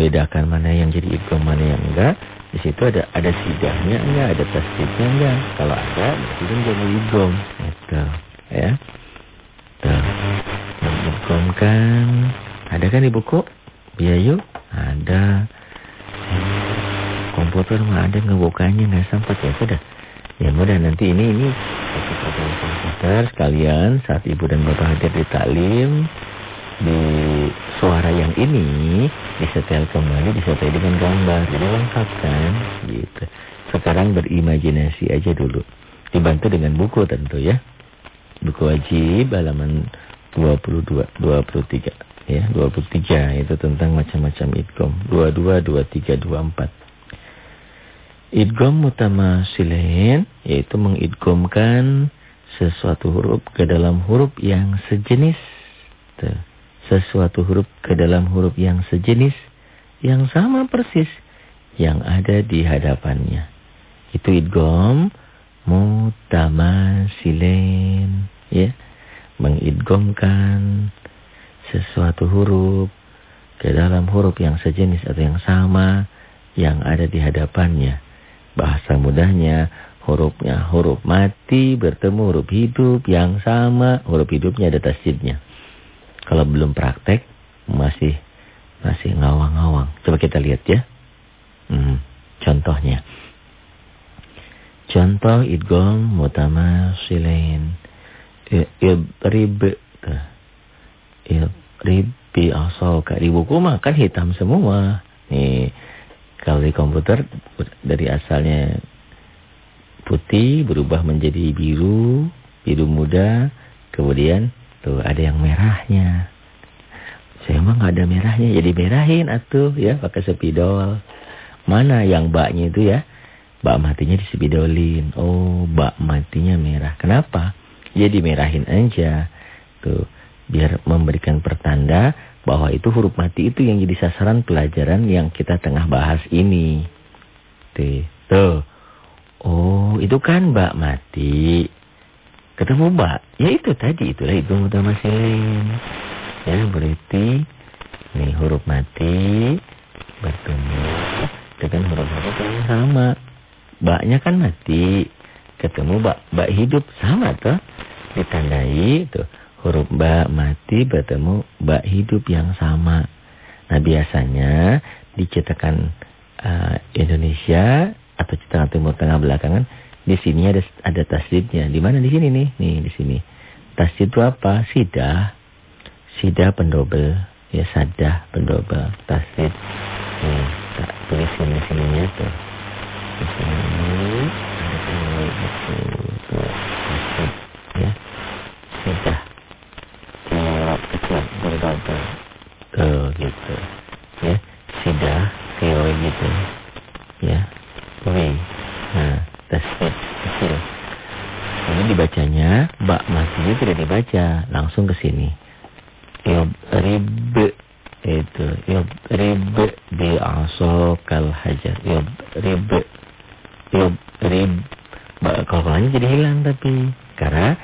membedakan mana yang jadi idgham mana yang enggak di situ ada ada sidahnya enggak ada tasdidnya enggak. Kalau ada berarti kan jadi idgham itu ya. Tuh. Mengidghamkan ada kan di buku? Biayu ada. Komputer mah ada ngebukanya nggak sempat ya sudah ya mudah. Nanti ini ini. Komputer sekalian saat ibu dan bapak hadir di taklim di suara yang ini disetel kembali disertai dengan gambar. Jadi lengkap kan? Gitu. Sekarang berimajinasi aja dulu. Dibantu dengan buku tentu ya. Buku wajib halaman 22 23 ya. 23 itu tentang macam-macam idgham. 22 23 24 idgham silain yaitu mengidghamkan sesuatu huruf ke dalam huruf yang sejenis. Tuh sesuatu huruf ke dalam huruf yang sejenis, yang sama persis, yang ada di hadapannya. Itu idgom mutamasilen, ya. Mengidgomkan sesuatu huruf ke dalam huruf yang sejenis atau yang sama yang ada di hadapannya. Bahasa mudahnya hurufnya huruf mati bertemu huruf hidup yang sama, huruf hidupnya ada tasjidnya. Kalau belum praktek masih masih ngawang-ngawang. Coba kita lihat ya. Hmm, contohnya. Contoh idgham mutamasilain. Idrib Idrib bi asauka. Di buku mah kan hitam semua. Nih, kalau di komputer dari asalnya putih berubah menjadi biru, biru muda, kemudian Tuh ada yang merahnya. Saya emang nggak ada merahnya, jadi merahin atuh ya pakai spidol. Mana yang baknya itu ya? Bak matinya disepidolin. Oh, bak matinya merah. Kenapa? Jadi merahin aja. Tuh, biar memberikan pertanda bahwa itu huruf mati itu yang jadi sasaran pelajaran yang kita tengah bahas ini. Tuh. Tuh. Oh, itu kan bak mati ketemu mbak. Ya itu tadi itulah itu mutamasilin ya berarti nih huruf mati bertemu. Dengan huruf-huruf yang sama. Baknya kan mati ketemu bak bak hidup. Sama tuh ditandai tuh. Huruf bak mati bertemu bak hidup yang sama. Nah biasanya dicetakan uh, Indonesia atau cetakan Timur Tengah belakangan di sini ada ada tasdidnya. Di mana di sini nih? Nih di sini. Tasdid itu apa? Sidah. Sidah pendobel. Ya sadah pendobel. Tasdid. Nih, tak tulis sini sininya tuh. Di sini ada penulis itu. Tuh, tasdid. Ya. Sidah. Jawab kecil berdobel. Tuh gitu. Ya. Sidah. Teori gitu. Ya. Wih. Kecil. Ini dibacanya bak matinya tidak dibaca, langsung ke sini. Yadrib itu yadrib bi asokal hajar. Yadrib yadrib kalkulanya jadi hilang tapi karena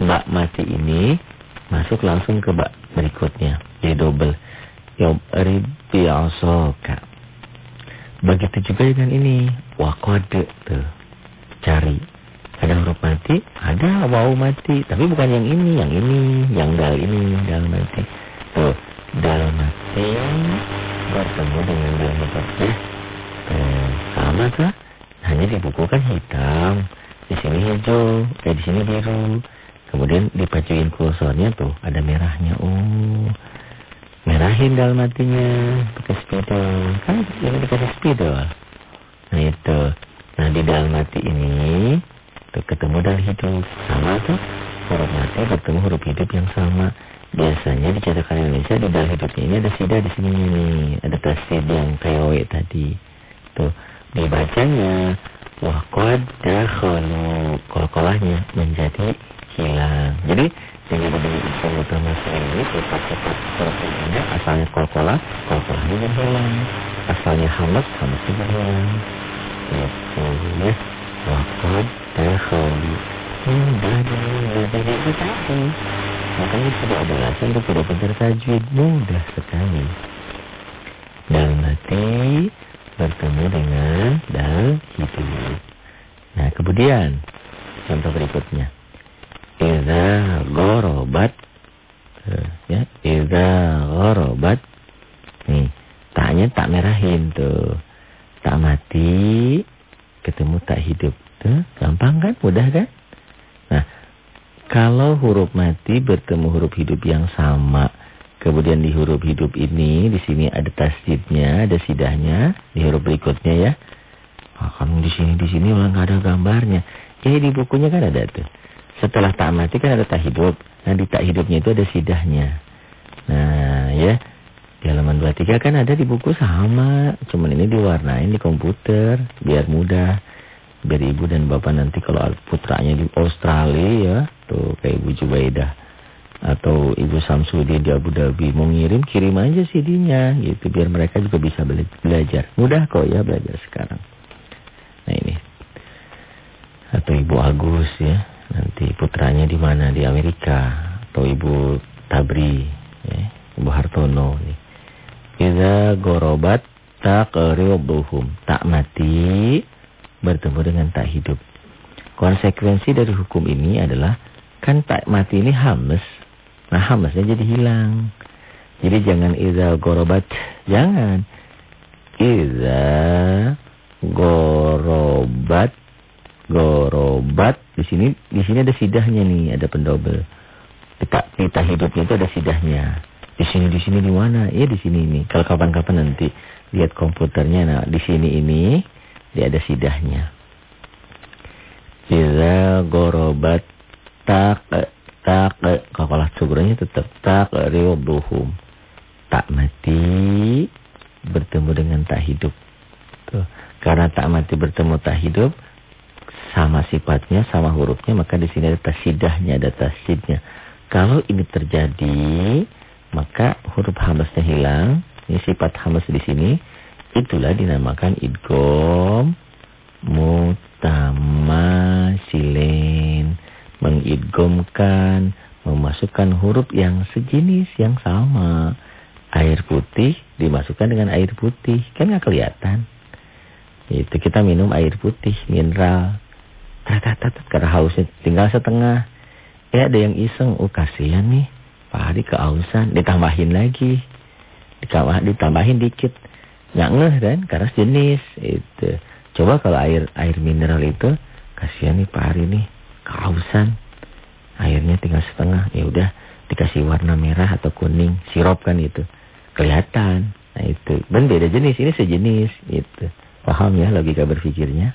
bak mati ini masuk langsung ke bak berikutnya. Jadi double. Yadrib bi asoka. Begitu juga dengan ini. Wakode tuh cari. Ada huruf mati, ada waw mati. Tapi bukan yang ini, yang ini, yang dal ini, dal mati. Tuh, dal mati bertemu dengan dal mati. Tuh, sama tuh. Hanya di buku kan hitam. Di sini hijau, eh di sini biru. Kemudian dipacuin kursornya tuh, ada merahnya. Oh, merahin dal matinya pakai spidol. Kan ini dikasih spidol. Nah itu. Nah di dalam mati ini ketemu dalam hidup sama tuh huruf mati bertemu huruf hidup yang sama. Biasanya di catatan Indonesia di dalam hidupnya ini ada sida di sini nih, ada tasdid yang kayak tadi. Tuh dibacanya wah qad dakhalu kolkolahnya menjadi hilang. Jadi dengan isim utama ini cepat-cepat huruf asalnya kolkolah, kolkolahnya hilang. Asalnya hamas, hamasnya hilang. Yaqulu Waqad dakhali Mudah dari itu tadi Makanya sudah ada alasan untuk tidak pintar tajwid Mudah sekali Dalam mati bertemu dengan dal hidup. Nah, kemudian contoh berikutnya. Iza gorobat ya, iza gorobat. Nih, taknya tak merahin tuh. Tak mati ketemu tak hidup. Tuh, gampang kan? Mudah kan? Nah, kalau huruf mati bertemu huruf hidup yang sama, kemudian di huruf hidup ini di sini ada tasjidnya, ada sidahnya, di huruf berikutnya ya. Ah, kan di sini di sini malah nggak ada gambarnya. Ya di bukunya kan ada tuh. Setelah tak mati kan ada tak hidup. Nah di tak hidupnya itu ada sidahnya. Nah ya di halaman 23 kan ada di buku sama. Cuman ini diwarnain di komputer biar mudah. Biar ibu dan bapak nanti kalau putranya di Australia ya. Tuh kayak Ibu Jubaidah. Atau Ibu Samsudi di Abu Dhabi. Mau ngirim kirim aja CD-nya gitu. Biar mereka juga bisa belajar. Mudah kok ya belajar sekarang. Nah ini. Atau Ibu Agus ya. Nanti putranya di mana? Di Amerika. Atau Ibu Tabri. Ya. Ibu Hartono. Iza gorobat tak riwabuhum. Tak mati bertemu dengan tak hidup. Konsekuensi dari hukum ini adalah kan tak mati ini hamas. Nah hamasnya jadi hilang. Jadi jangan iza gorobat. Jangan. Iza gorobat gorobat di sini di sini ada sidahnya nih ada pendobel pita pita hidupnya itu ada sidahnya di sini di sini di mana? Ya di sini ini. Kalau kapan-kapan nanti lihat komputernya. Nah di sini ini dia ada sidahnya. Iza gorobat tak tak kapalah sugranya tetap tak riwabuhum tak mati bertemu dengan tak hidup. Tuh. Karena tak mati bertemu tak hidup sama sifatnya, sama hurufnya, maka di sini ada tasidahnya, ada tasidnya. Kalau ini terjadi, maka huruf hamasnya hilang. Ini sifat hamas di sini. Itulah dinamakan idgom mutamasilen. Mengidgomkan, memasukkan huruf yang sejenis, yang sama. Air putih dimasukkan dengan air putih. Kan nggak kelihatan. Itu kita minum air putih, mineral. Tatatat, karena hausnya tinggal setengah. Ya ada yang iseng, oh kasihan nih. Pak Hari kehausan, ditambahin lagi. Ditambah, ditambahin dikit. Nggak ngeh kan, karena jenis. Itu. Coba kalau air air mineral itu, kasihan nih Pak nih, kehausan. Airnya tinggal setengah, ya udah dikasih warna merah atau kuning, sirup kan itu. Kelihatan. Nah itu, dan beda jenis, ini sejenis. Itu. Paham ya logika berpikirnya?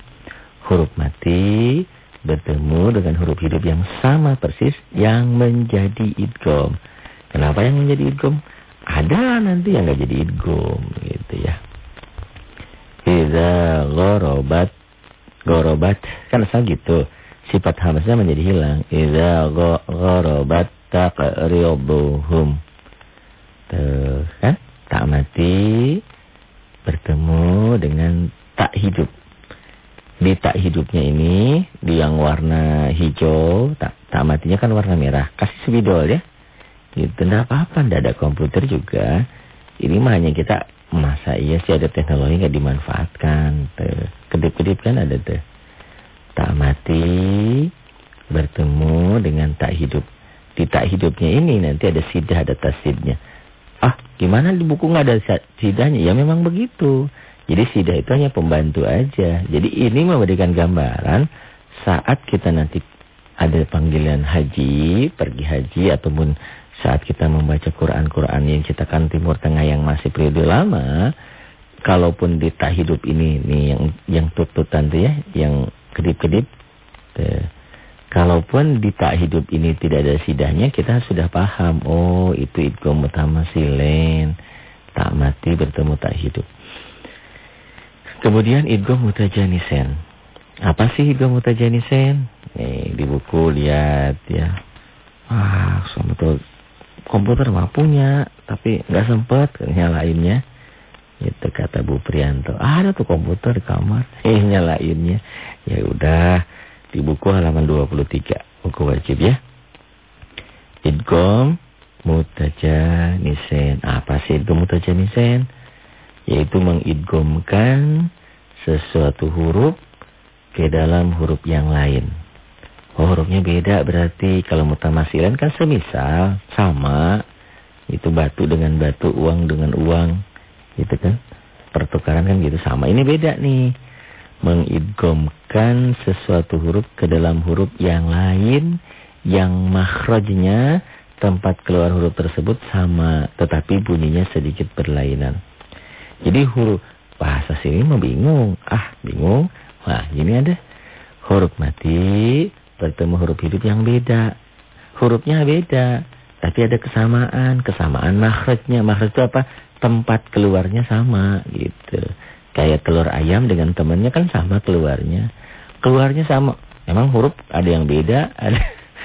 Huruf mati bertemu dengan huruf hidup yang sama persis yang menjadi idgom. Kenapa yang menjadi idgom? Ada nanti yang nggak jadi idgom gitu ya. Iza gorobat gorobat kan asal gitu. Sifat hamasnya menjadi hilang. Iza gorobat taqribuhum. Tuh kan? Tak mati bertemu dengan tak hidup. Di tak hidupnya ini, di yang warna hijau, tak, tak matinya kan warna merah. Kasih spidol ya. Gitu, tidak apa-apa, tidak ada komputer juga. Ini mah hanya kita, masa iya sih ada teknologi nggak dimanfaatkan. Kedip-kedip kan ada tuh. Tak mati, bertemu dengan tak hidup. Di tak hidupnya ini nanti ada sidah, ada tasidnya. Ah, gimana di buku nggak ada sidahnya? Ya memang begitu. Jadi sidah itu hanya pembantu aja. Jadi ini memberikan gambaran saat kita nanti ada panggilan haji, pergi haji ataupun saat kita membaca Quran-Quran yang cetakan Timur Tengah yang masih periode lama, kalaupun di hidup ini nih yang yang tututan tuh ya, yang kedip-kedip. Kalaupun di hidup ini tidak ada sidahnya, kita sudah paham. Oh, itu idgham utama silen. Tak mati bertemu tak hidup. Kemudian idgham mutajanisen. Apa sih idgham mutajanisen? Nih, di buku lihat ya. Ah, sama tuh komputer mah punya, tapi nggak sempet nyalainnya. Itu kata Bu Prianto. Ah, ada tuh komputer di kamar, eh nyalainnya. Ya udah, di buku halaman 23, buku wajib ya. Idgham mutajanisen. Apa sih idgham mutajanisen? Yaitu mengidgomkan sesuatu huruf ke dalam huruf yang lain. Oh, hurufnya beda berarti kalau mutamasilan kan semisal sama itu batu dengan batu, uang dengan uang. Gitu kan? Pertukaran kan gitu sama. Ini beda nih. Mengidgomkan sesuatu huruf ke dalam huruf yang lain yang makhrajnya tempat keluar huruf tersebut sama tetapi bunyinya sedikit berlainan. Jadi huruf bahasa sini mau bingung. Ah, bingung. Wah, ini ada huruf mati bertemu huruf hidup yang beda. Hurufnya beda, tapi ada kesamaan. Kesamaan makhrajnya. Makhraj itu apa? Tempat keluarnya sama gitu. Kayak telur ayam dengan temannya kan sama keluarnya. Keluarnya sama. Memang huruf ada yang beda, ada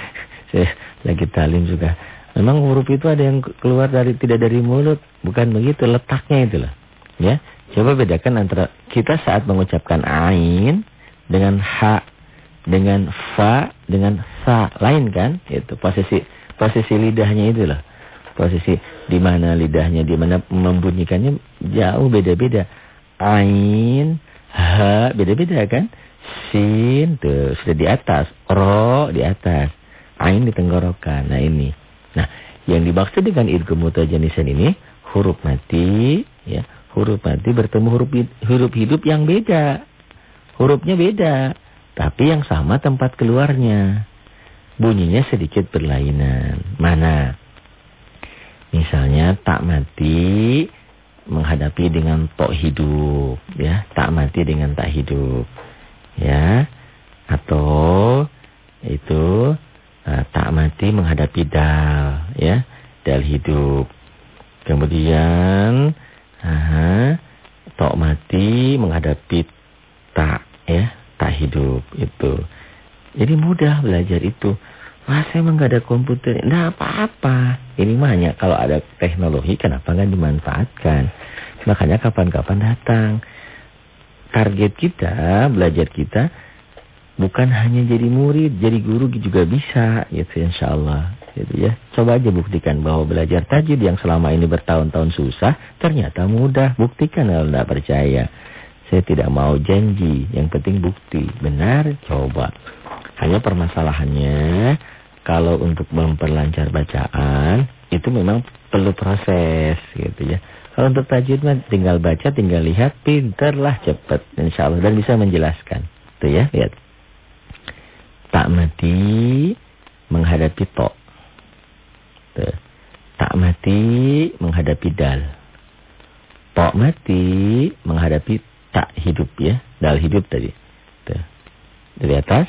saya lagi talim juga. Memang huruf itu ada yang keluar dari tidak dari mulut, bukan begitu letaknya itulah. Ya, coba bedakan antara kita saat mengucapkan ain dengan ha, dengan fa, dengan sa, lain kan? Itu posisi posisi lidahnya itulah. Posisi di mana lidahnya, di mana membunyikannya jauh beda-beda. Ain, ha, beda-beda kan? Sin tuh sudah di atas, ro di atas, ain di tenggorokan. Nah ini. Nah, yang dimaksud dengan idgham mutajanisan ini huruf mati, ya, huruf mati bertemu huruf huruf hidup yang beda. Hurufnya beda, tapi yang sama tempat keluarnya. Bunyinya sedikit berlainan. Mana? Misalnya tak mati menghadapi dengan tok hidup ya tak mati dengan tak hidup ya atau itu uh, tak mati menghadapi dal ya dal hidup kemudian uh, tok mati menghadapi tak ya tak hidup itu jadi mudah belajar itu Wah saya emang gak ada komputer. Nah apa-apa. Ini mah hanya kalau ada teknologi kenapa nggak dimanfaatkan. Makanya kapan-kapan datang. Target kita, belajar kita bukan hanya jadi murid, jadi guru juga bisa gitu insya Allah. Gitu ya. Coba aja buktikan bahwa belajar tajwid yang selama ini bertahun-tahun susah ternyata mudah. Buktikan kalau tidak percaya. Saya tidak mau janji, yang penting bukti. Benar, coba. Hanya permasalahannya kalau untuk memperlancar bacaan itu memang perlu proses gitu ya. Kalau untuk tajwid tinggal baca, tinggal lihat, pinterlah cepat insya Allah dan bisa menjelaskan. Tuh ya, lihat. Tak mati menghadapi to. Tak mati menghadapi dal. Tok mati menghadapi tak hidup ya. Dal hidup tadi. Tuh. Dari atas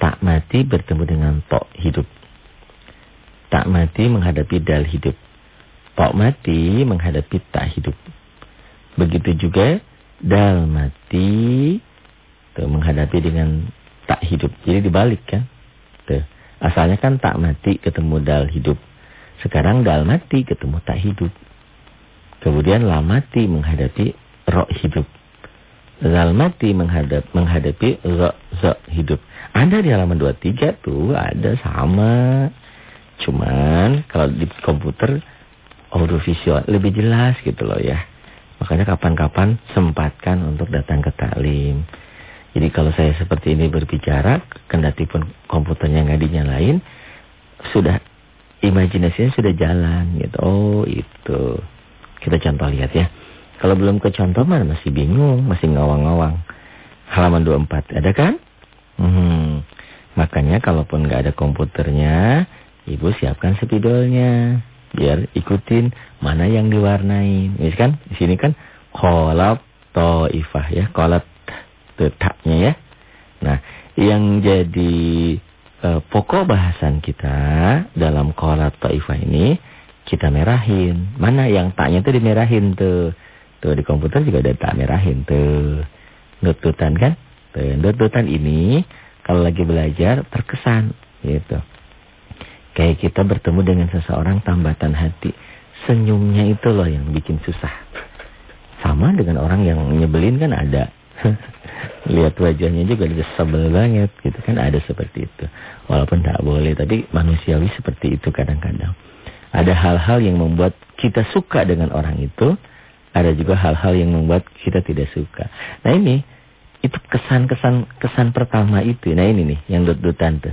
Tak mati bertemu dengan tok hidup. Tak mati menghadapi dal hidup. Tok mati menghadapi tak hidup. Begitu juga dal mati menghadapi dengan tak hidup. Jadi dibalik kan. Tuh. Asalnya kan tak mati ketemu dal hidup. Sekarang dal mati ketemu tak hidup. Kemudian la mati menghadapi roh hidup. Zal mati menghadap, menghadapi zo, zo hidup. Ada di halaman 23 tuh, ada sama. Cuman kalau di komputer audiovisual lebih jelas gitu loh ya. Makanya kapan-kapan sempatkan untuk datang ke taklim. Jadi kalau saya seperti ini berbicara, kendati pun komputernya nggak dinyalain, sudah imajinasinya sudah jalan gitu. Oh itu. Kita contoh lihat ya. Kalau belum ke contoh mana masih bingung, masih ngawang-ngawang. Halaman 24, ada kan? Hmm. Makanya kalaupun nggak ada komputernya, ibu siapkan spidolnya biar ikutin mana yang diwarnai. Ini kan di sini kan kolab toifah ya, kolab tetaknya ya. Nah, yang jadi uh, pokok bahasan kita dalam kolab toifah ini kita merahin. Mana yang taknya tuh dimerahin tuh. Tuh di komputer juga ada tak merahin tuh. Nututan kan? Tuh, ini kalau lagi belajar terkesan gitu. Kayak kita bertemu dengan seseorang tambatan hati. Senyumnya itu loh yang bikin susah. Sama dengan orang yang nyebelin kan ada. Lihat wajahnya juga ada sebel banget gitu kan ada seperti itu. Walaupun tak boleh tapi manusiawi seperti itu kadang-kadang. Ada hal-hal yang membuat kita suka dengan orang itu ada juga hal-hal yang membuat kita tidak suka. Nah ini, itu kesan-kesan kesan pertama itu. Nah ini nih, yang dut-dutan tuh.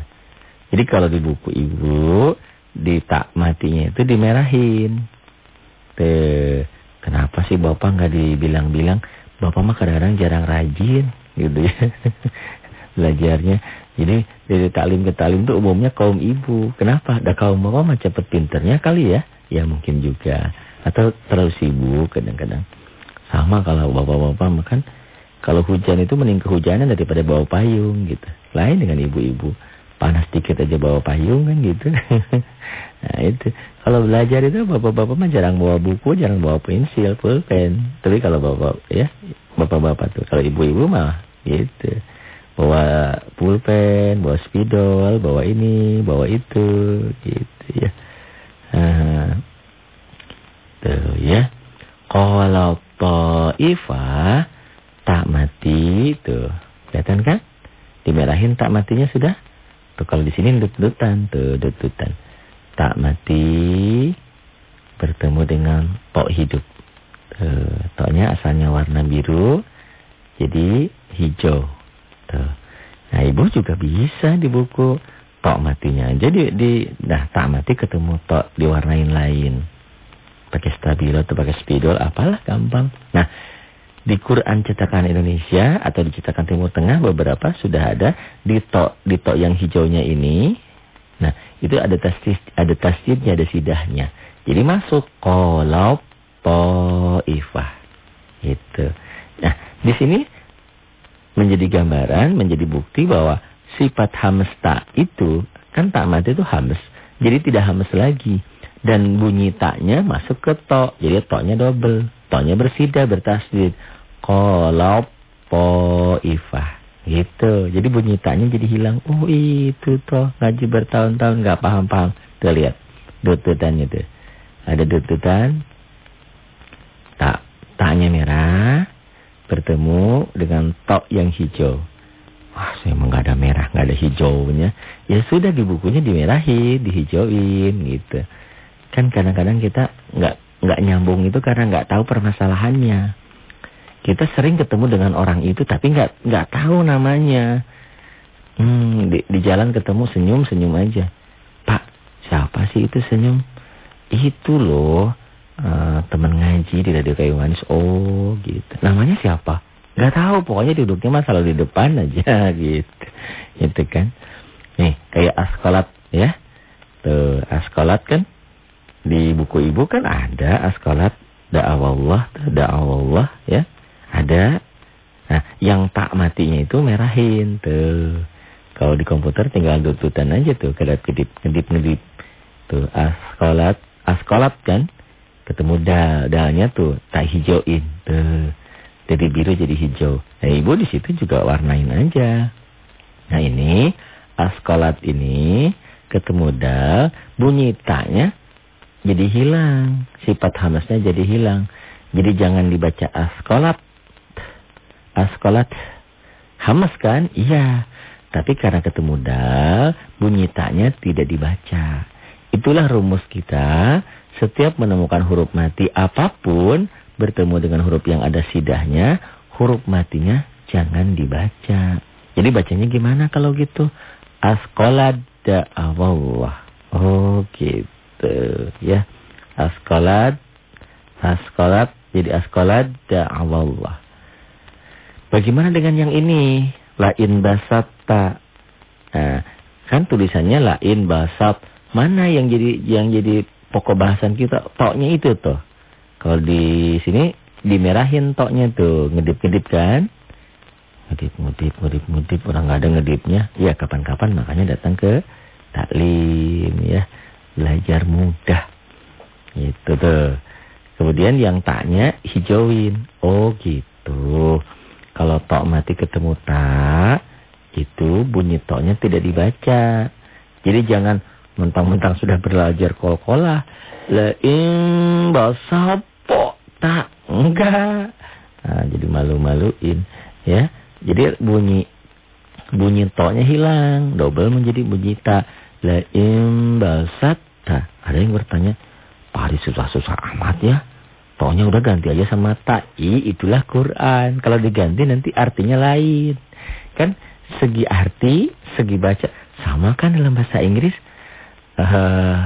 Jadi kalau di buku ibu, di tak matinya itu dimerahin. Tuh, kenapa sih bapak nggak dibilang-bilang? Bapak mah kadang-kadang jarang rajin, gitu ya. Belajarnya. Jadi dari taklim ke taklim itu umumnya kaum ibu. Kenapa? Ada kaum bapak mah cepet pinternya kali ya. Ya mungkin juga. Atau terlalu sibuk kadang-kadang. Sama kalau bapak-bapak makan. Kalau hujan itu mending kehujanan daripada bawa payung gitu. Lain dengan ibu-ibu panas dikit aja bawa payung kan gitu. nah itu kalau belajar itu bapak-bapak mah jarang bawa buku, jarang bawa pensil, pulpen. Tapi kalau bapak ya bapak-bapak tuh, kalau ibu-ibu mah gitu. Bawa pulpen, bawa spidol, bawa ini, bawa itu gitu ya. Nah, tuh ya. Kalau ta'ifah tak mati tuh. Kelihatan kan? Dimerahin tak matinya sudah? Tuh kalau di sini dut-dutan, tuh dut-dutan. Tak mati bertemu dengan tok hidup. Tuh, toknya asalnya warna biru jadi hijau. Tuh. Nah, ibu juga bisa di buku tok matinya. Jadi di nah tak mati ketemu tok diwarnain lain. Pakai stabilo atau pakai spidol apalah gampang. Nah, di Quran cetakan Indonesia atau di cetakan Timur Tengah beberapa sudah ada di tok di tok yang hijaunya ini. Nah, itu ada tasdid ada tasdidnya, ada sidahnya. Jadi masuk qalab taifah. Itu. Nah, di sini menjadi gambaran, menjadi bukti bahwa sifat hamsta itu kan tak mati itu hames. Jadi tidak hames lagi. Dan bunyi taknya masuk ke tok. Jadi toknya double. Toknya bersidah, bertasdid. Kolop poifah. Gitu. Jadi bunyi taknya jadi hilang. Oh itu toh. Ngaji bertahun-tahun nggak paham-paham. Tuh lihat. Dututannya tuh. Ada dututan. Tak. Taknya merah. Bertemu dengan tok yang hijau. Wah, saya emang ada merah, nggak ada hijaunya. Ya sudah di bukunya dimerahin, dihijauin gitu. Kan kadang-kadang kita nggak nggak nyambung itu karena nggak tahu permasalahannya. Kita sering ketemu dengan orang itu tapi nggak nggak tahu namanya. Hmm, di, di jalan ketemu senyum senyum aja. Pak, siapa sih itu senyum? Itu loh uh, teman ngaji di radio kayu manis. Oh, gitu. Namanya siapa? Nggak tahu, pokoknya duduknya mah selalu di depan aja gitu. Gitu kan. Nih, kayak askolat ya. Tuh, askolat kan di buku ibu kan ada askolat da'awallah, da'awallah ya. Ada. Nah, yang tak matinya itu merahin tuh. Kalau di komputer tinggal dututan aja tuh, kedap-kedip, ngedip-ngedip. Tuh, askolat, askolat kan. Ketemu dal, dalnya tuh tak hijauin tuh. Jadi biru jadi hijau. Nah, ibu di situ juga warnain aja. Nah, ini askolat ini ketemu dal, bunyi taknya jadi hilang. Sifat hamasnya jadi hilang. Jadi jangan dibaca askolat. Askolat. Hamas kan? Iya. Tapi karena ketemu dal, bunyi taknya tidak dibaca. Itulah rumus kita. Setiap menemukan huruf mati apa pun, bertemu dengan huruf yang ada sidahnya, huruf matinya jangan dibaca. Jadi bacanya gimana kalau gitu? Askolat da'awallah. Oh gitu ya. Askolat askolat jadi askolat da'awallah. Bagaimana dengan yang ini? Lain basatta. Nah, kan tulisannya lain basat. Mana yang jadi yang jadi pokok bahasan kita? Toknya itu tuh. Kalau di sini dimerahin toknya tuh, ngedip-ngedip kan? Ngedip, ngedip, ngedip, ngedip, orang nggak ada ngedipnya. Ya kapan-kapan makanya datang ke taklim ya belajar mudah. Itu tuh. Kemudian yang taknya hijauin. Oh gitu. Kalau tok mati ketemu tak, itu bunyi toknya tidak dibaca. Jadi jangan mentang-mentang sudah belajar kol-kolah. Le'in basapo tak. Enggak. Nah, jadi malu-maluin. ya. Jadi bunyi bunyi toknya hilang. Double menjadi bunyi tak. Laim basata. Ada yang bertanya, Pak susah-susah amat ya. Taunya udah ganti aja sama ta'i, itulah Quran. Kalau diganti nanti artinya lain. Kan segi arti, segi baca. Sama kan dalam bahasa Inggris. Uh,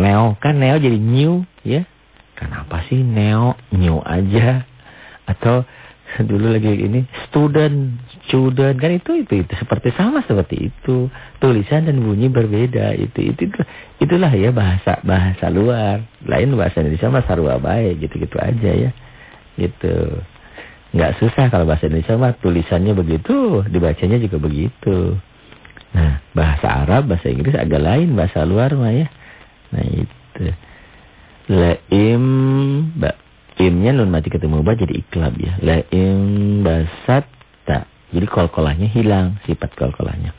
neo kan neo jadi new ya. Kenapa sih neo new aja? Atau dulu lagi ini student, student kan itu itu itu seperti sama seperti itu. Tulisan dan bunyi berbeda itu itu, itu itulah ya bahasa bahasa luar. Lain bahasa Indonesia mah sarua baik gitu-gitu aja ya. Gitu. Enggak susah kalau bahasa Indonesia mah tulisannya begitu, dibacanya juga begitu. Nah, bahasa Arab, bahasa Inggris agak lain bahasa luar mah ya. Nah, itu. Laim ba Imnya nun mati ketemu ba jadi iklab ya. La im basatta. Jadi kol-kolahnya hilang sifat kol-kolahnya.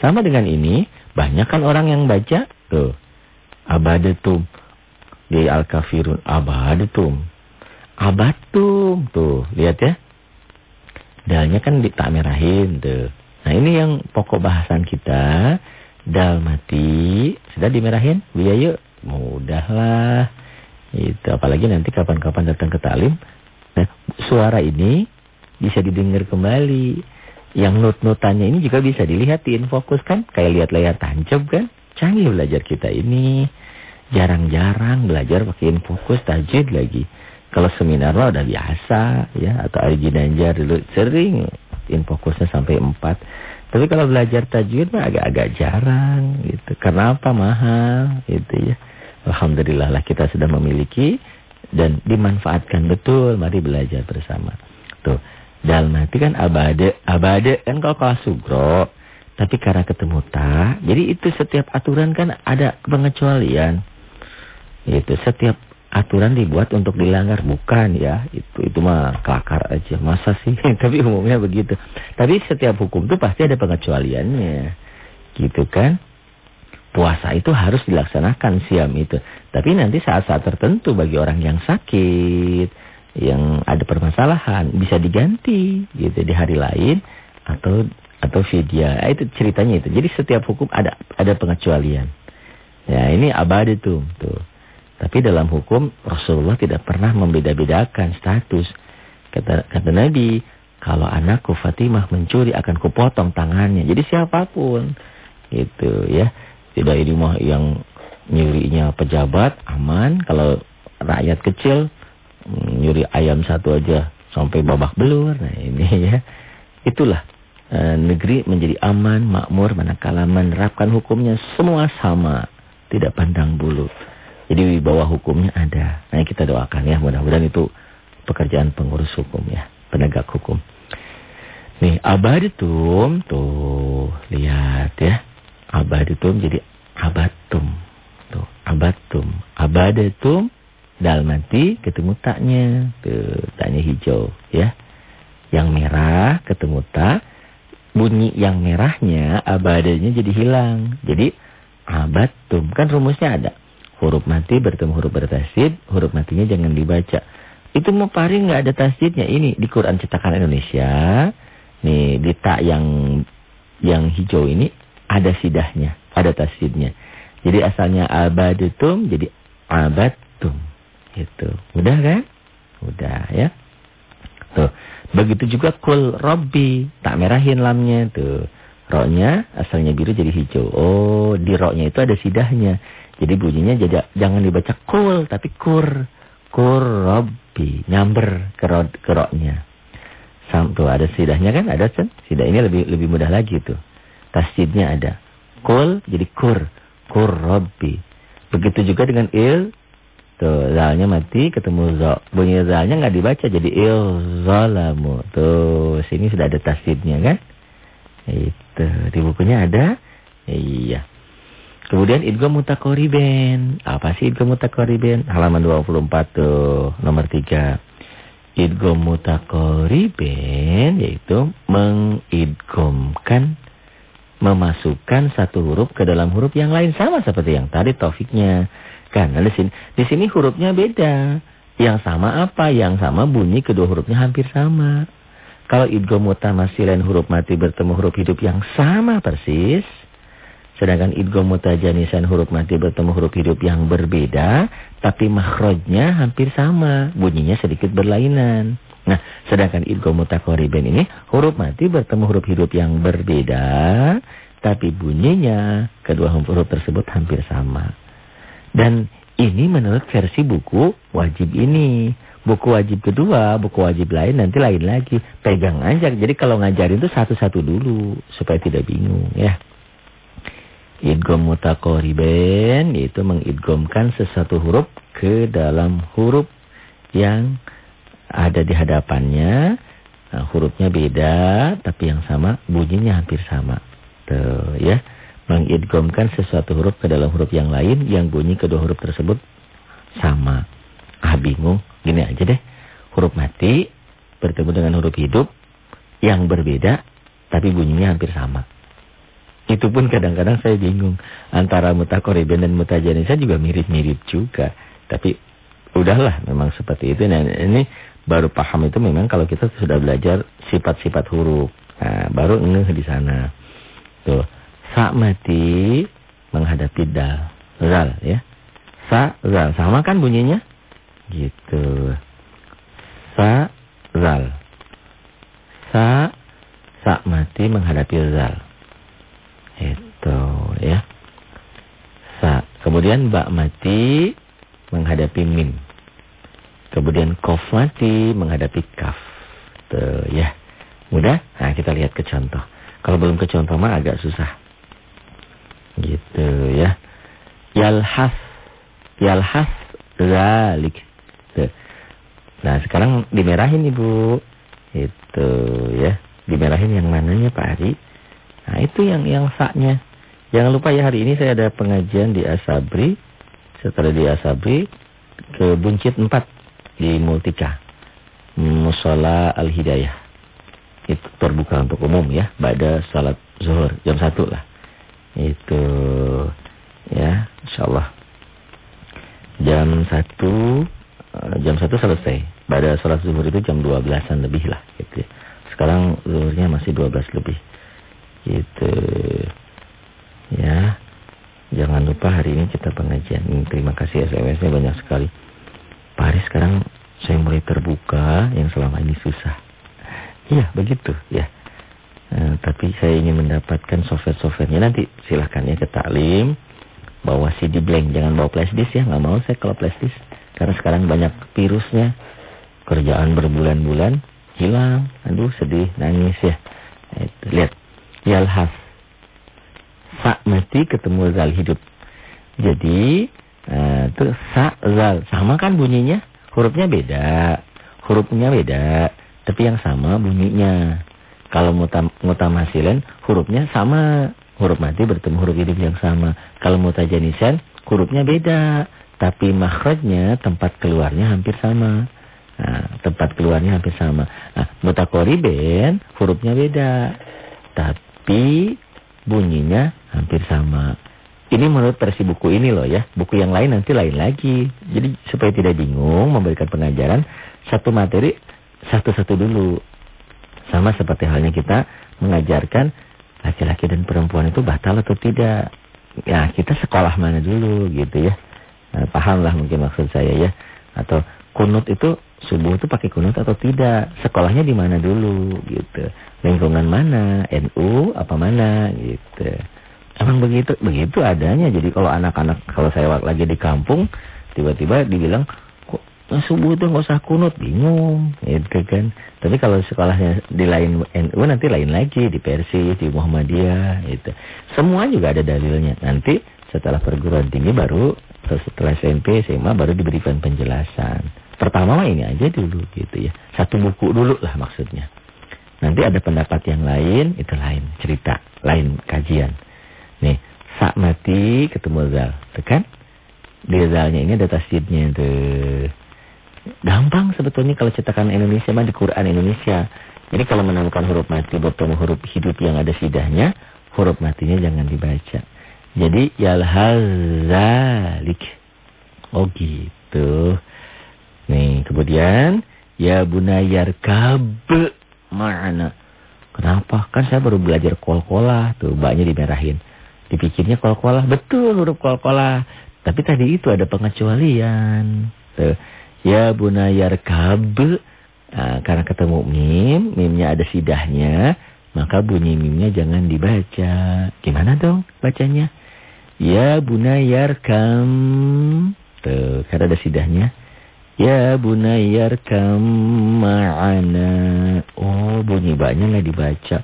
Sama dengan ini, banyak kan orang yang baca tuh abadatum di al-kafirun abadatum. Abatum tuh, lihat ya. Dalnya kan tak merahin tuh. Nah, ini yang pokok bahasan kita. Dal mati, sudah dimerahin? Biaya yuk. Mudahlah. Itu apalagi nanti kapan-kapan datang ke talim. Nah, suara ini bisa didengar kembali. Yang not-notannya ini juga bisa dilihatin, fokus kan. Kayak lihat layar tancap kan. Canggih belajar kita ini. Jarang-jarang belajar pakai fokus tajwid lagi. Kalau seminar mah udah biasa ya. Atau Arji Nanjar dulu sering infokusnya sampai empat. Tapi kalau belajar tajwid mah agak-agak jarang gitu. Karena apa mahal gitu ya. Alhamdulillah lah kita sudah memiliki dan dimanfaatkan betul. Mari belajar bersama. Tuh, dalam hati kan abade, abade kan kalau kelas sugro. Tapi karena ketemu ta, jadi itu setiap aturan kan ada pengecualian. Itu setiap aturan dibuat untuk dilanggar bukan ya. Itu itu mah kelakar aja. Masa sih? Tapi umumnya begitu. Tapi setiap hukum itu pasti ada pengecualiannya. Gitu kan? Puasa itu harus dilaksanakan siam itu. Tapi nanti saat-saat tertentu bagi orang yang sakit, yang ada permasalahan bisa diganti gitu di hari lain atau atau vidya. Ah, itu ceritanya itu. Jadi setiap hukum ada ada pengecualian. Ya, ini abadi tuh, tuh. Tapi dalam hukum Rasulullah tidak pernah membeda-bedakan status. Kata kata Nabi, kalau anakku Fatimah mencuri akan kupotong tangannya. Jadi siapa pun gitu ya. Tidak ini mah yang nyurinya pejabat aman. Kalau rakyat kecil mm, nyuri ayam satu aja sampai babak belur. Nah ini ya. Itulah e, negeri menjadi aman, makmur manakala menerapkan hukumnya semua sama. Tidak pandang bulu. Jadi di bawah hukumnya ada. Nah kita doakan ya mudah-mudahan itu pekerjaan pengurus hukum ya. Penegak hukum. Nih abaditum tuh lihat ya. Abaditum jadi abatum. Tuh, abatum. Abadatum dalmati ketemu taknya. Tuh, taknya hijau ya. Yang merah ketemu tak. Bunyi yang merahnya abadanya jadi hilang. Jadi abatum. Kan rumusnya ada. Huruf mati bertemu huruf bertasjid. Huruf matinya jangan dibaca. Itu mau paling nggak ada tasjidnya. Ini di Quran cetakan Indonesia. Nih di tak yang yang hijau ini ada sidahnya, ada tasydidnya. Jadi asalnya abadutum jadi abadtum. Itu. Mudah kan? Mudah ya. Tuh. Begitu juga kul robbi, tak merahin lamnya tuh. Roknya asalnya biru jadi hijau. Oh, di roknya itu ada sidahnya. Jadi bunyinya jadi, jangan dibaca kul tapi kur. Kur robbi, nyamber ke, ro, ke roknya. Sam, tuh ada sidahnya kan? Ada kan? Sidah ini lebih lebih mudah lagi tuh. Tasjidnya ada. Kul jadi kur. Kur Rabbi. Begitu juga dengan il. Tuh, zalnya mati ketemu za. Bunyi zalnya nggak dibaca jadi il zalamu. Tuh, sini sudah ada tasjidnya kan? Itu di bukunya ada. Iya. Kemudian idgham mutakoriben. Apa sih idgham mutakoriben? Halaman 24 tuh, nomor 3. Idgham mutakoriben yaitu mengidghamkan memasukkan satu huruf ke dalam huruf yang lain sama seperti yang tadi taufiknya. Karena di sini di sini hurufnya beda. Yang sama apa? Yang sama bunyi kedua hurufnya hampir sama. Kalau idgham mutamasilan huruf mati bertemu huruf hidup yang sama persis, Sedangkan idgham mutajanisan huruf mati bertemu huruf hidup yang berbeda, tapi makhrajnya hampir sama, bunyinya sedikit berlainan. Nah, sedangkan idgham mutaqariban ini huruf mati bertemu huruf hidup yang berbeda, tapi bunyinya kedua huruf tersebut hampir sama. Dan ini menurut versi buku wajib ini. Buku wajib kedua, buku wajib lain nanti lain lagi. Pegang aja. Jadi kalau ngajarin itu satu-satu dulu supaya tidak bingung ya. Idgom mutakoriben yaitu mengidgomkan sesuatu huruf ke dalam huruf yang ada di hadapannya. Nah, hurufnya beda tapi yang sama bunyinya hampir sama. Tuh ya. Mengidgomkan sesuatu huruf ke dalam huruf yang lain yang bunyi kedua huruf tersebut sama. Ah bingung. Gini aja deh. Huruf mati bertemu dengan huruf hidup yang berbeda tapi bunyinya hampir sama. Itu pun kadang-kadang saya bingung. Antara mutakoriben dan mutajanisa juga mirip-mirip juga. Tapi udahlah memang seperti itu. Nah ini baru paham itu memang kalau kita sudah belajar sifat-sifat huruf. Nah, baru ngeh di sana. Tuh. Sa mati menghadapi dal. Zal ya. Sa, zal. Sama kan bunyinya? Gitu. Sa, zal. Sa, sa mati menghadapi zal. Itu ya. Sa. Kemudian bak mati menghadapi mim. Kemudian kof mati menghadapi kaf. Tuh ya. Mudah? Nah kita lihat ke contoh. Kalau belum ke contoh mah agak susah. Gitu ya. Yalhas. Yalhas zalik. Tuh. Nah sekarang dimerahin ibu. Itu ya. Dimerahin yang mananya Pak Ari? Nah itu yang yang saknya. Jangan lupa ya hari ini saya ada pengajian di Asabri. Setelah di Asabri ke Buncit 4 di Multika. Musola Al-Hidayah. Itu terbuka untuk umum ya. Pada salat zuhur jam 1 lah. Itu ya insyaAllah. Jam 1 eh, jam 1 selesai. Pada salat zuhur itu jam 12-an lebih lah gitu ya. Sekarang zuhurnya masih 12 lebih. Gitu. Ya. Jangan lupa hari ini kita pengajian. Terima kasih SMS-nya banyak sekali. Pak sekarang saya mulai terbuka. Yang selama ini susah. Iya, begitu. Ya. Nah, tapi saya ingin mendapatkan software-softwarenya. Nanti silahkan ya ke taklim. Bawa CD blank. Jangan bawa flash disk ya. Nggak mau saya kalau flash disk. Karena sekarang banyak virusnya. Kerjaan berbulan-bulan. Hilang. Aduh sedih. Nangis ya. Lihat yalhas. Sa mati ketemu zal hidup. Jadi uh, itu sa zal sama kan bunyinya? Hurufnya beda. Hurufnya beda, tapi yang sama bunyinya. Kalau mutam mutamasilan hurufnya sama. Huruf mati bertemu huruf hidup yang sama. Kalau mutajanisan hurufnya beda, tapi makhrajnya tempat keluarnya hampir sama. Nah, tempat keluarnya hampir sama. Nah, mutakoriben hurufnya beda. Tapi bunyinya hampir sama. Ini menurut versi buku ini loh ya. Buku yang lain nanti lain lagi. Jadi supaya tidak bingung memberikan pengajaran, satu materi satu-satu dulu. Sama seperti halnya kita mengajarkan laki-laki dan perempuan itu batal atau tidak. Ya kita sekolah mana dulu gitu ya. Nah, pahamlah mungkin maksud saya ya. Atau kunut itu subuh itu pakai kunut atau tidak? Sekolahnya di mana dulu gitu. Lingkungan mana? NU apa mana gitu. Emang begitu begitu adanya. Jadi kalau anak-anak kalau saya lagi di kampung tiba-tiba dibilang kok nah, subuh itu nggak usah kunut bingung gitu kan. Tapi kalau sekolahnya di lain NU nanti lain lagi di Persis, di Muhammadiyah gitu. Semua juga ada dalilnya. Nanti setelah perguruan tinggi baru setelah SMP, SMA baru diberikan penjelasan. Pertama ini aja dulu gitu ya. Satu buku dulu lah maksudnya. Nanti ada pendapat yang lain, itu lain cerita, lain kajian. Nih, sak mati ketemu zal, tekan. Di zalnya ini ada tasjidnya tuh. Gampang sebetulnya kalau cetakan Indonesia mah di Quran Indonesia. Jadi kalau menemukan huruf mati bertemu huruf hidup yang ada sidahnya, huruf matinya jangan dibaca. Jadi yalhazalik. Oh gitu. Nih, kemudian ya bunayar kab mana? Kenapa? Kan saya baru belajar kol-kolah tuh, banyak dimerahin. Dipikirnya kol-kolah. Betul huruf kol-kolah. Tapi tadi itu ada pengecualian. Tuh. Ya bunayar kab. Nah, karena ketemu mim, mimnya ada sidahnya. Maka bunyi mimnya jangan dibaca. Gimana dong bacanya? Ya bunayar kam. Tuh, karena ada sidahnya. Ya bunayar kam ma'ana. Oh bunyi banyak nggak dibaca.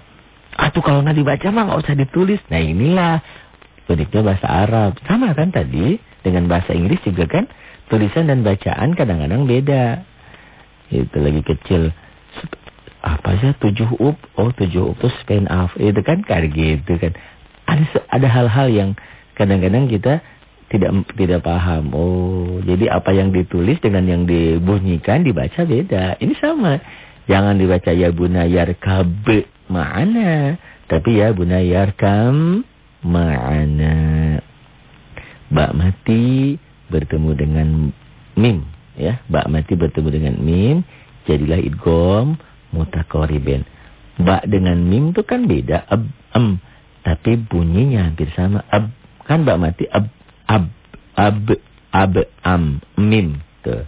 Atau kalau nggak dibaca mah nggak usah ditulis. Nah inilah uniknya bahasa Arab. Sama kan tadi dengan bahasa Inggris juga kan tulisan dan bacaan kadang-kadang beda. Itu lagi kecil. Apa sih tujuh up? Oh tujuh up itu span off. Itu kan kayak gitu kan. Ada ada hal-hal yang kadang-kadang kita tidak tidak paham. Oh, jadi apa yang ditulis dengan yang dibunyikan dibaca beda. Ini sama. Jangan dibaca ya bunayar kabe ma'ana. Tapi ya bunayarkam ma'ana. Bak mati bertemu dengan mim. ya Bak mati bertemu dengan mim. Jadilah idgom mutakoriben. Bak dengan mim itu kan beda. Ab, am. Tapi bunyinya hampir sama. Ab. Kan bak mati ab. Ab. Ab. Ab. Am. Mim. Tuh.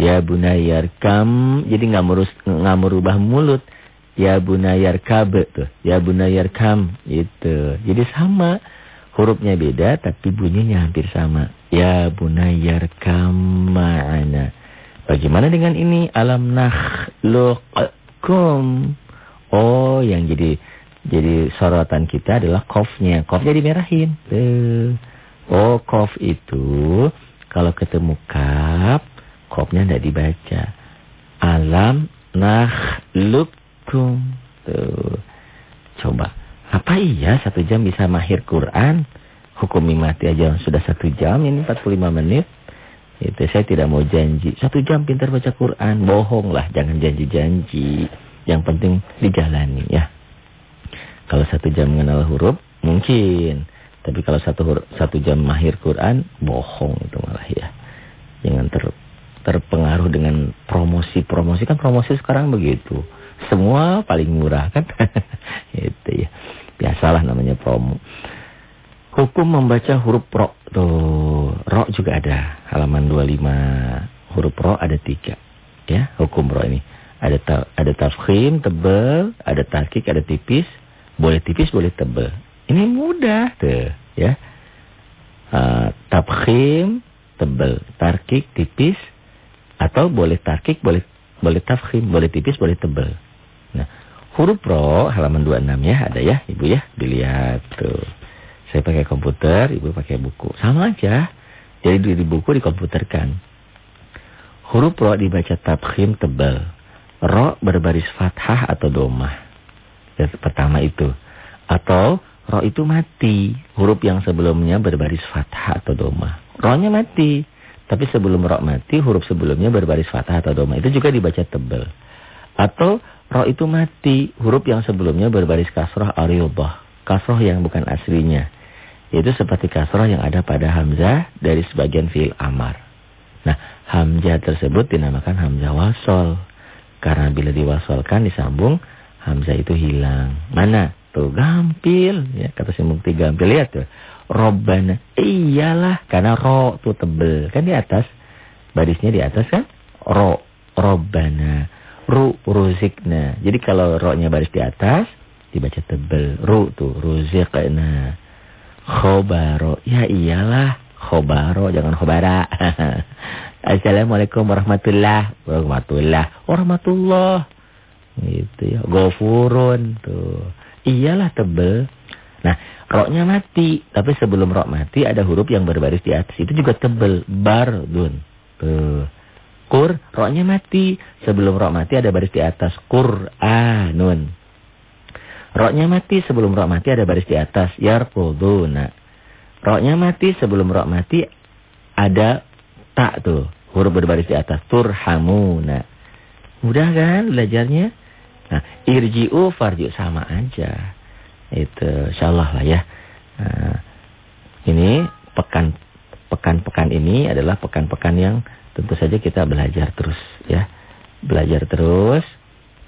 Ya bunayarkam. Jadi nggak nggak merubah mulut. Ya bunayar kabe tuh. Ya bunayar kam. Itu. Jadi sama. Hurufnya beda tapi bunyinya hampir sama. Ya bunayar kam ma'ana. Bagaimana dengan ini? Alam nakhluqkum. Oh yang jadi jadi sorotan kita adalah kofnya. Kofnya dimerahin. Tuh. Oh kof itu kalau ketemu kap. Kofnya tidak dibaca. Alam nakhluk Assalamualaikum. Tuh. Coba. Apa iya satu jam bisa mahir Quran? Hukum mati aja sudah satu jam ini 45 menit. Itu saya tidak mau janji. Satu jam pintar baca Quran. Bohong lah. Jangan janji-janji. Yang penting dijalani ya. Kalau satu jam mengenal huruf mungkin. Tapi kalau satu satu jam mahir Quran bohong itu malah ya. Jangan ter, terpengaruh dengan promosi-promosi. Kan promosi sekarang begitu semua paling murah kan. itu ya. Biasalah namanya promo. Hukum membaca huruf ro. Tuh, ro juga ada. Halaman 25. Huruf ro ada tiga. Ya, hukum ro ini. Ada ta ada tafkhim, tebal, ada tarkik, ada tipis. Boleh tipis, boleh tebal. Ini mudah tuh, ya. Uh, tafkhim, tebal, tarkik, tipis atau boleh tarkik, boleh boleh tafkhim, boleh tipis, boleh tebal. Nah, huruf pro halaman 26 ya ada ya Ibu ya. Dilihat tuh. Saya pakai komputer, Ibu pakai buku. Sama aja. Jadi di buku dikomputerkan. Huruf pro dibaca tabkhim tebal. Ro berbaris fathah atau domah. Yang pertama itu. Atau ro itu mati. Huruf yang sebelumnya berbaris fathah atau domah. Ro-nya mati. Tapi sebelum ro mati, huruf sebelumnya berbaris fathah atau domah. Itu juga dibaca tebal. Atau Ro itu mati. Huruf yang sebelumnya berbaris kasroh ariubah. Kasroh yang bukan aslinya. Itu seperti kasroh yang ada pada hamzah dari sebagian fi'il amar. Nah, hamzah tersebut dinamakan hamzah wasol. Karena bila diwasolkan disambung, hamzah itu hilang. Mana? Tuh, gampil. Ya, kata si mukti gampil. Lihat tuh. Robbana. Iyalah. Karena ro tuh tebel. Kan di atas. Barisnya di atas kan? Ro. Robbana. Ru, ruzikna. Jadi kalau ro-nya baris di atas, dibaca tebel. Ru tuh, ruzikna. Khobaro. Ya iyalah, khobaro, jangan khobara. Assalamualaikum warahmatullah. Warahmatullah. Warahmatullah. Gitu ya. Gofurun tuh. Iyalah tebel. Nah, roknya mati. Tapi sebelum rok mati ada huruf yang berbaris di atas. Itu juga tebel. Bardun. Tuh. Kur, roknya mati. Sebelum rok mati ada baris di atas. Qur'anun. Roknya mati sebelum rok mati ada baris di atas. Yarkuduna. Roknya mati sebelum rok mati ada tak tuh. Huruf berbaris di atas. Turhamuna. Mudah kan belajarnya? Nah, irji'u farji'u sama aja. Itu insyaallah lah ya. Nah, ini pekan pekan-pekan ini adalah pekan-pekan yang tentu saja kita belajar terus ya. Belajar terus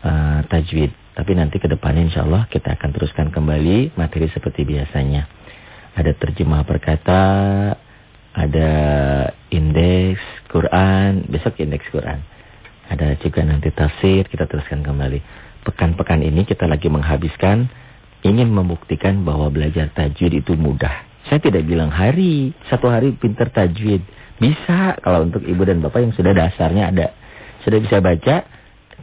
uh, tajwid. Tapi nanti ke depannya insya Allah kita akan teruskan kembali materi seperti biasanya. Ada terjemah perkata, ada indeks Quran, besok indeks Quran. Ada juga nanti tafsir, kita teruskan kembali. Pekan-pekan ini kita lagi menghabiskan ingin membuktikan bahwa belajar tajwid itu mudah. Saya tidak bilang hari, satu hari pinter tajwid. Bisa kalau untuk ibu dan bapak yang sudah dasarnya ada. Sudah bisa baca,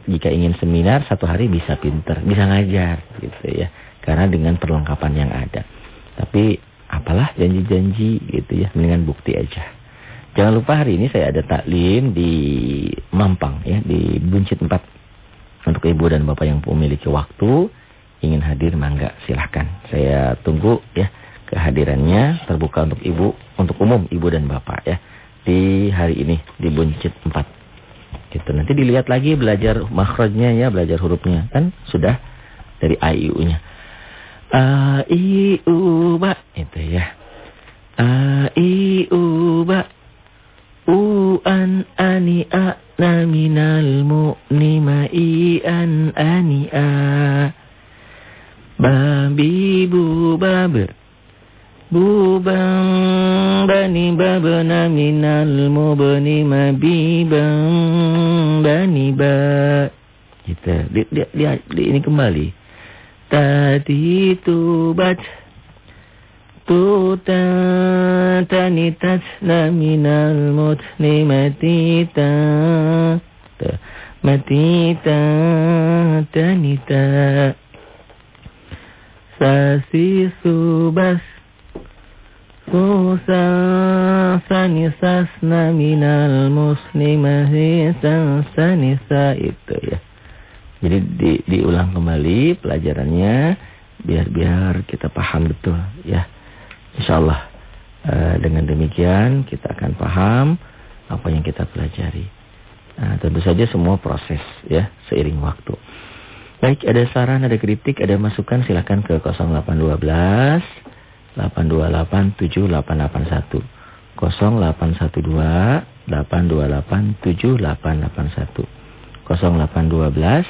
jika ingin seminar satu hari bisa pinter, bisa ngajar gitu ya. Karena dengan perlengkapan yang ada. Tapi apalah janji-janji gitu ya, mendingan bukti aja. Jangan lupa hari ini saya ada taklim di Mampang ya, di Buncit 4. Untuk ibu dan bapak yang memiliki waktu, ingin hadir mangga silahkan. Saya tunggu ya kehadirannya terbuka untuk ibu, untuk umum ibu dan bapak ya. Di hari ini di Buncit 4. Gitu. Nanti dilihat lagi belajar makhrajnya ya, belajar hurufnya. Kan sudah dari A I U-nya. A I U ba itu ya. A I U ba U an ani a na minal mu'nima i an ani a Babi bu babe Bu bang bani babna minal mubni mabibang bani ba Gitu. Dia, dia, dia, dia ini kembali. Tadi tu bat tu ta tani tasna minal mutni matita matita tanita sasi subas Susa sanisasna minal muslimahi sanisa itu ya. Jadi di, diulang kembali pelajarannya biar biar kita paham betul ya. Insyaallah uh, dengan demikian kita akan paham apa yang kita pelajari. Nah, tentu saja semua proses ya seiring waktu. Baik, ada saran, ada kritik, ada masukan silakan ke 0812 828 7881. 0812 828 7881. 0812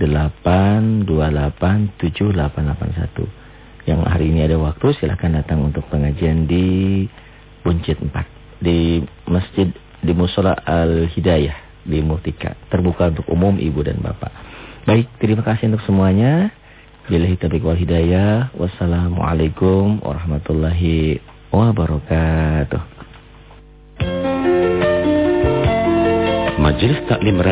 8287881. Yang hari ini ada waktu silahkan datang untuk pengajian di Buncit 4 di Masjid di Musola Al-Hidayah di Mutika. Terbuka untuk umum ibu dan bapak. Baik, terima kasih untuk semuanya. Billahi taufiq wal hidayah. Wassalamualaikum warahmatullahi wabarakatuh. Majelis Taklim